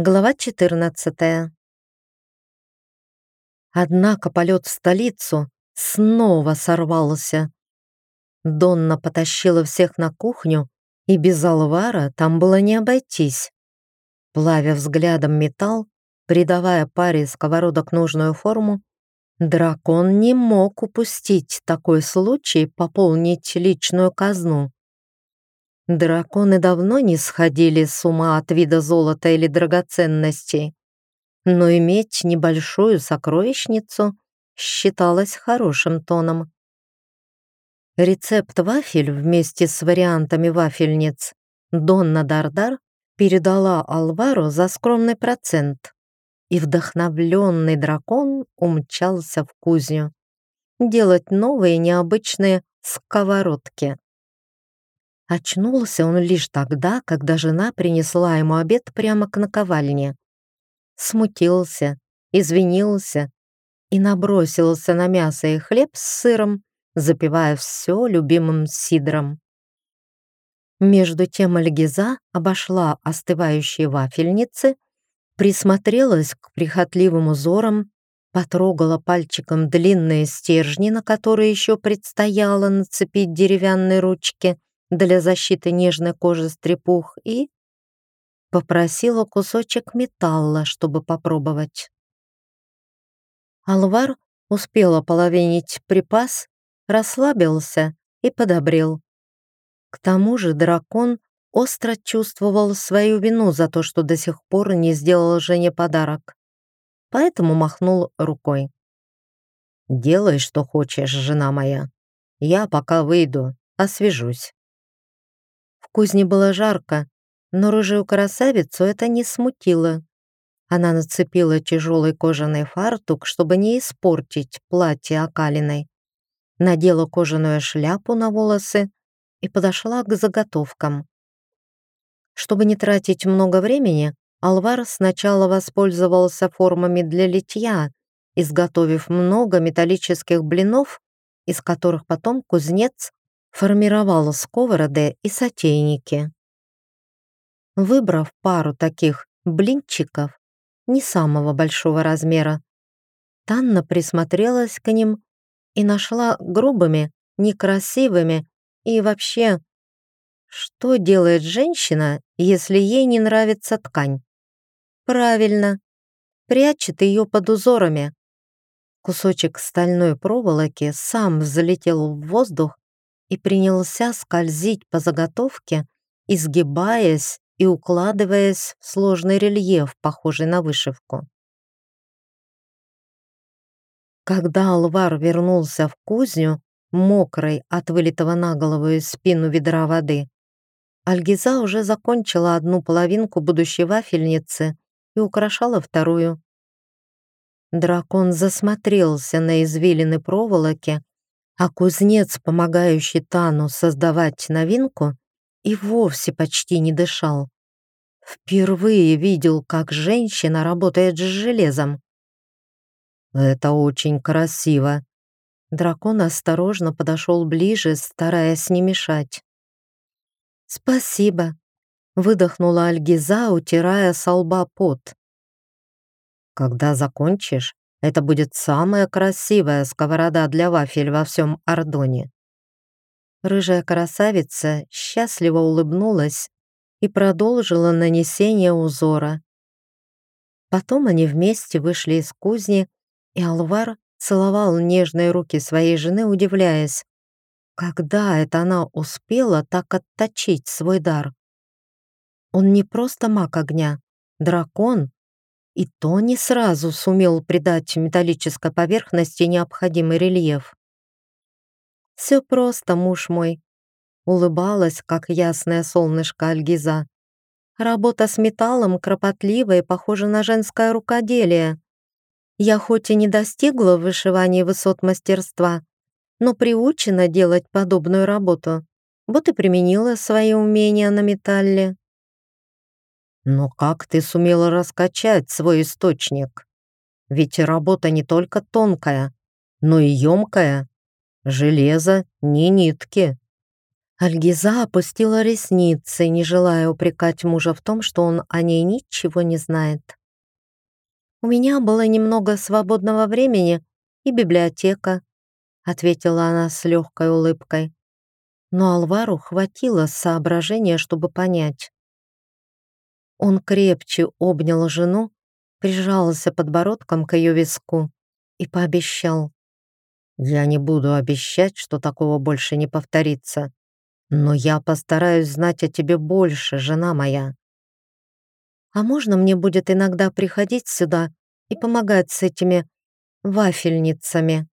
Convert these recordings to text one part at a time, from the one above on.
Глава 14. Однако полет в столицу снова сорвался. Донна потащила всех на кухню, и без Алвара там было не обойтись. Плавя взглядом металл, придавая паре сковородок нужную форму, дракон не мог упустить такой случай пополнить личную казну. Драконы давно не сходили с ума от вида золота или драгоценностей, но иметь небольшую сокровищницу считалось хорошим тоном. Рецепт вафель вместе с вариантами вафельниц Донна Дардар передала Алвару за скромный процент, и вдохновленный дракон умчался в кузню делать новые необычные сковородки. Очнулся он лишь тогда, когда жена принесла ему обед прямо к наковальне. Смутился, извинился и набросился на мясо и хлеб с сыром, запивая все любимым сидром. Между тем Альгиза обошла остывающие вафельницы, присмотрелась к прихотливым узорам, потрогала пальчиком длинные стержни, на которые еще предстояло нацепить деревянные ручки, для защиты нежной кожи стрепух и попросила кусочек металла, чтобы попробовать. Алвар успел ополовинить припас, расслабился и подобрел. К тому же дракон остро чувствовал свою вину за то, что до сих пор не сделал жене подарок, поэтому махнул рукой. «Делай, что хочешь, жена моя. Я пока выйду, освежусь». Кузне было жарко, но рыжую красавицу это не смутило. Она нацепила тяжелый кожаный фартук, чтобы не испортить платье окалиной, надела кожаную шляпу на волосы и подошла к заготовкам. Чтобы не тратить много времени, Алвар сначала воспользовался формами для литья, изготовив много металлических блинов, из которых потом кузнец формировала сковороды и сотейники. Выбрав пару таких блинчиков, не самого большого размера, Танна присмотрелась к ним и нашла грубыми, некрасивыми и вообще... Что делает женщина, если ей не нравится ткань? Правильно, прячет ее под узорами. Кусочек стальной проволоки сам взлетел в воздух и принялся скользить по заготовке, изгибаясь и укладываясь в сложный рельеф, похожий на вышивку. Когда Алвар вернулся в кузню, мокрый от вылитого на голову и спину ведра воды, Альгиза уже закончила одну половинку будущей вафельницы и украшала вторую. Дракон засмотрелся на извилины проволоки, а кузнец, помогающий Тану создавать новинку, и вовсе почти не дышал. Впервые видел, как женщина работает с железом. «Это очень красиво». Дракон осторожно подошел ближе, стараясь не мешать. «Спасибо», — выдохнула Альгиза, утирая со лба пот. «Когда закончишь, это будет самая красивая сковорода для вафель во всем Ордоне». Рыжая красавица счастливо улыбнулась и продолжила нанесение узора. Потом они вместе вышли из кузни, и Алвар целовал нежные руки своей жены, удивляясь, когда это она успела так отточить свой дар. Он не просто маг огня, дракон, и то не сразу сумел придать металлической поверхности необходимый рельеф. «Все просто, муж мой», — улыбалась, как ясное солнышко Альгиза. «Работа с металлом кропотливая и похожа на женское рукоделие. Я хоть и не достигла в вышивании высот мастерства, но приучена делать подобную работу, вот и применила свои умения на металле». Но как ты сумела раскачать свой источник? Ведь работа не только тонкая, но и емкая. Железо, не нитки. Альгиза опустила ресницы, не желая упрекать мужа в том, что он о ней ничего не знает. «У меня было немного свободного времени и библиотека», ответила она с легкой улыбкой. Но Алвару хватило соображения, чтобы понять. Он крепче обнял жену, прижался подбородком к ее виску и пообещал. «Я не буду обещать, что такого больше не повторится, но я постараюсь знать о тебе больше, жена моя». «А можно мне будет иногда приходить сюда и помогать с этими вафельницами?»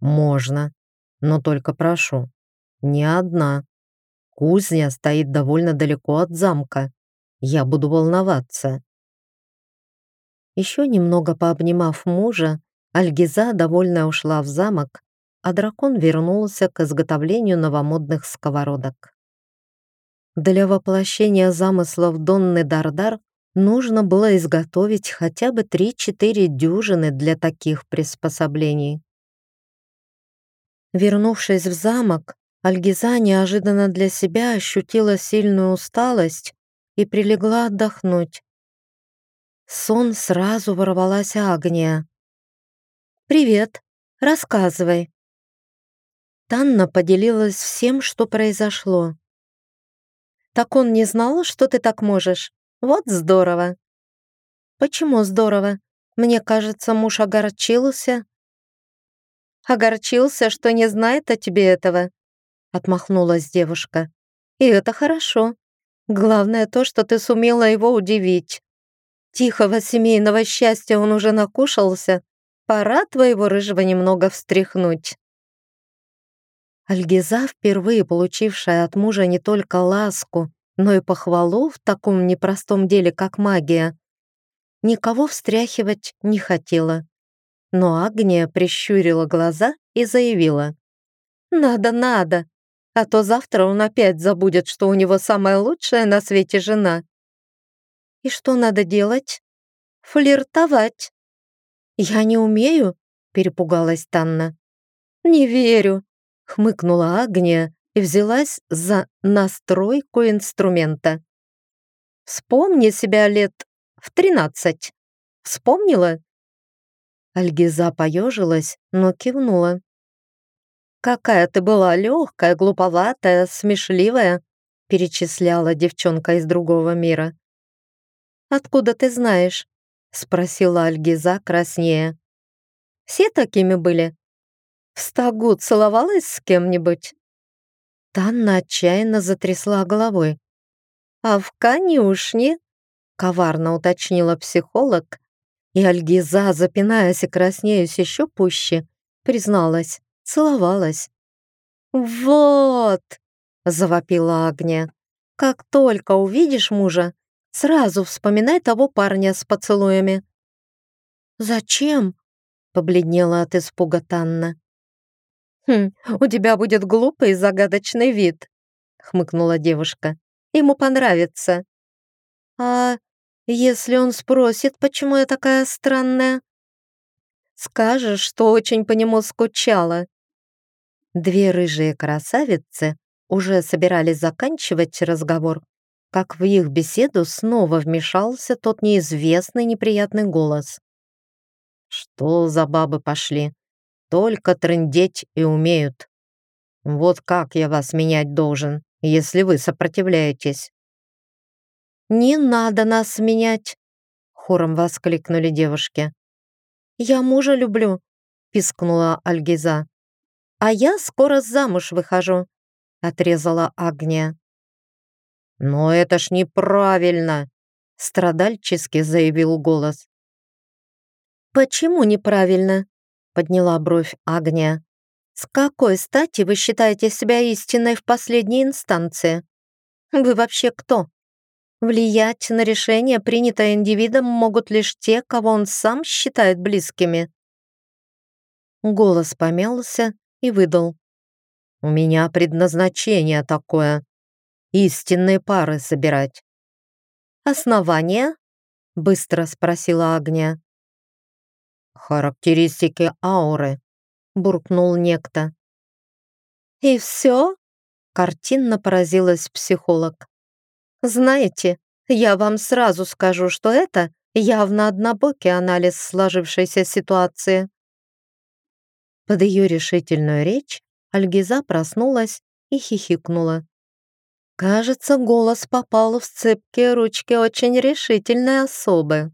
«Можно, но только прошу, не одна. Кузня стоит довольно далеко от замка. Я буду волноваться». Еще немного пообнимав мужа, Альгиза довольно ушла в замок, а дракон вернулся к изготовлению новомодных сковородок. Для воплощения замыслов Донны Дардар нужно было изготовить хотя бы 3-4 дюжины для таких приспособлений. Вернувшись в замок, Альгиза неожиданно для себя ощутила сильную усталость и прилегла отдохнуть. Сон сразу ворвалась Агния. «Привет, рассказывай». Танна поделилась всем, что произошло. «Так он не знал, что ты так можешь? Вот здорово!» «Почему здорово? Мне кажется, муж огорчился». «Огорчился, что не знает о тебе этого?» Отмахнулась девушка. «И это хорошо. Главное то, что ты сумела его удивить. Тихого семейного счастья он уже накушался. Пора твоего рыжего немного встряхнуть. Альгиза, впервые получившая от мужа не только ласку, но и похвалу в таком непростом деле, как магия, никого встряхивать не хотела. Но Агния прищурила глаза и заявила. «Надо, надо, а то завтра он опять забудет, что у него самая лучшая на свете жена и что надо делать? Флиртовать. Я не умею, перепугалась Танна. Не верю, хмыкнула Агния и взялась за настройку инструмента. Вспомни себя лет в тринадцать. Вспомнила? Альгиза поежилась, но кивнула. «Какая ты была легкая, глуповатая, смешливая», перечисляла девчонка из другого мира. «Откуда ты знаешь?» — спросила Альгиза краснее. «Все такими были? В стогу целовалась с кем-нибудь?» Танна отчаянно затрясла головой. «А в конюшне?» — коварно уточнила психолог, и Альгиза, запинаясь и краснеясь еще пуще, призналась, целовалась. «Вот!» — завопила Агния. «Как только увидишь мужа, Сразу вспоминай того парня с поцелуями». «Зачем?» — побледнела от испуга Танна. «Хм, у тебя будет глупый и загадочный вид», — хмыкнула девушка. «Ему понравится». «А если он спросит, почему я такая странная?» «Скажешь, что очень по нему скучала». Две рыжие красавицы уже собирались заканчивать разговор, как в их беседу снова вмешался тот неизвестный неприятный голос. «Что за бабы пошли? Только трындеть и умеют. Вот как я вас менять должен, если вы сопротивляетесь?» «Не надо нас менять!» — хором воскликнули девушки. «Я мужа люблю», — пискнула Альгиза. «А я скоро замуж выхожу», — отрезала Агния. «Но это ж неправильно!» — страдальчески заявил голос. «Почему неправильно?» — подняла бровь Агния. «С какой стати вы считаете себя истинной в последней инстанции? Вы вообще кто? Влиять на решение, принятое индивидом, могут лишь те, кого он сам считает близкими». Голос помялся и выдал. «У меня предназначение такое истинные пары собирать. «Основания?» — быстро спросила Агния. «Характеристики ауры», — буркнул некто. «И все?» Картинно поразилась психолог. «Знаете, я вам сразу скажу, что это явно однобокий анализ сложившейся ситуации». Под ее решительную речь Альгиза проснулась и хихикнула. Кажется, голос попал в цепкие ручки очень решительной особы.